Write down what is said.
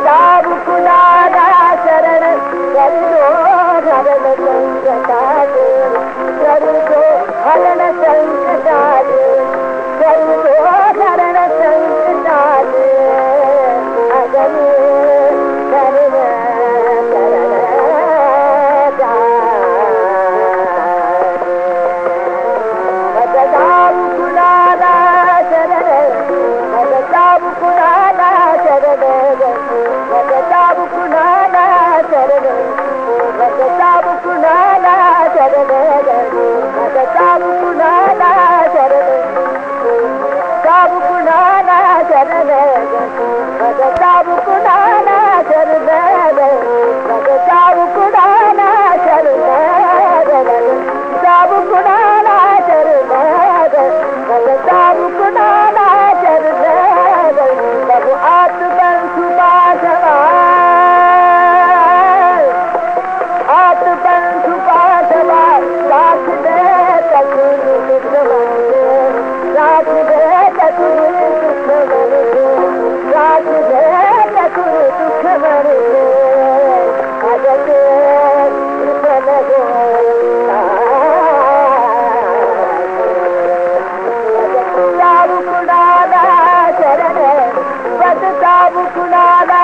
la చావుకునా Sharana చావుకునా Bravo, culada!